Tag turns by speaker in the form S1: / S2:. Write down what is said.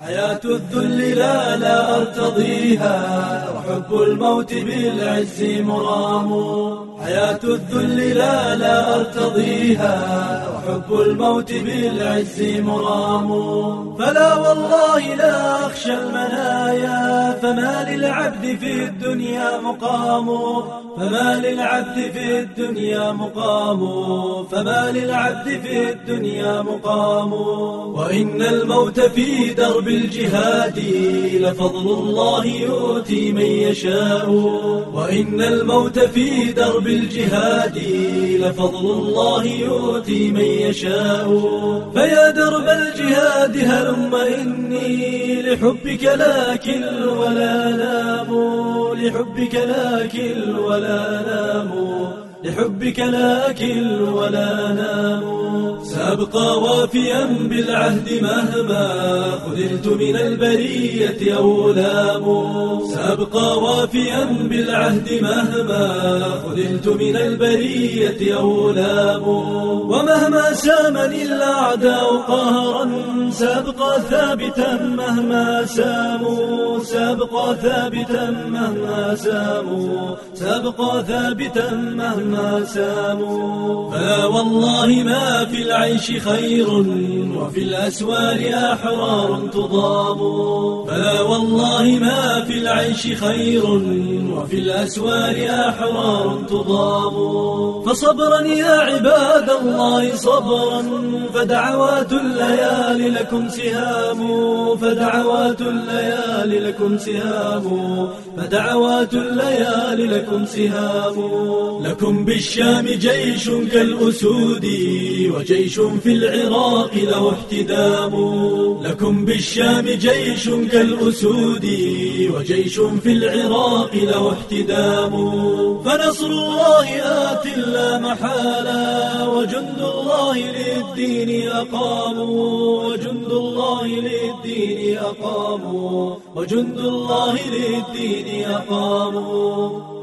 S1: حياة الذل لا لا أرتضيها وحب الموت بالعز مرام. حياة الذل لا لا أرتضيها وحب الموت بالعز مرام. فلا والله لا أخشى المنايا. فما للعبد في الدنيا مقام. فما للعبد في الدنيا مقام. فما للعبد في الدنيا مقام. وإن الموت في درب الجهاد لفضل الله يؤتي من يشاء. وإن الموت في درب الجهاد لفضل الله يؤتي من يشاء. فيا درب الجهاد هلم إني لحبك لاكل ولا نام لحبك لاكل ولا نام لحبك لا أكل ولا نام. سأبقى وافيا بالعهد مهما خذلت من البرية أولام سأبقى وافيا بالعهد مهما خذلت من البرية أولام ومهما سامني الأعداء قهرا سأبقى ثابتا مهما ساموا سأبقى ثابتا مهما ساموا سأبقى ثابتا مهما ما ساموا. فلا والله ما في العيش خير وفي الأسوار أحرار تضام. فلا والله ما في العيش خير وفي الأسوار أحرار تضام. فصبرا يا عباد الله صبرا. فدعوات الليالي لكم سهام فدعوات الليالي لكم سهام فدعوات الليالي لكم سهام لكم بالشام جيش كالأسود وجيش في العراق له احتدام. لكم بالشام جيش كالأسود وجيش في العراق له احتدام. فنصر الله آت لا محالا وجند الله للدين أقاموا وجند الله للدين أقاموا وجند الله للدين أقاموا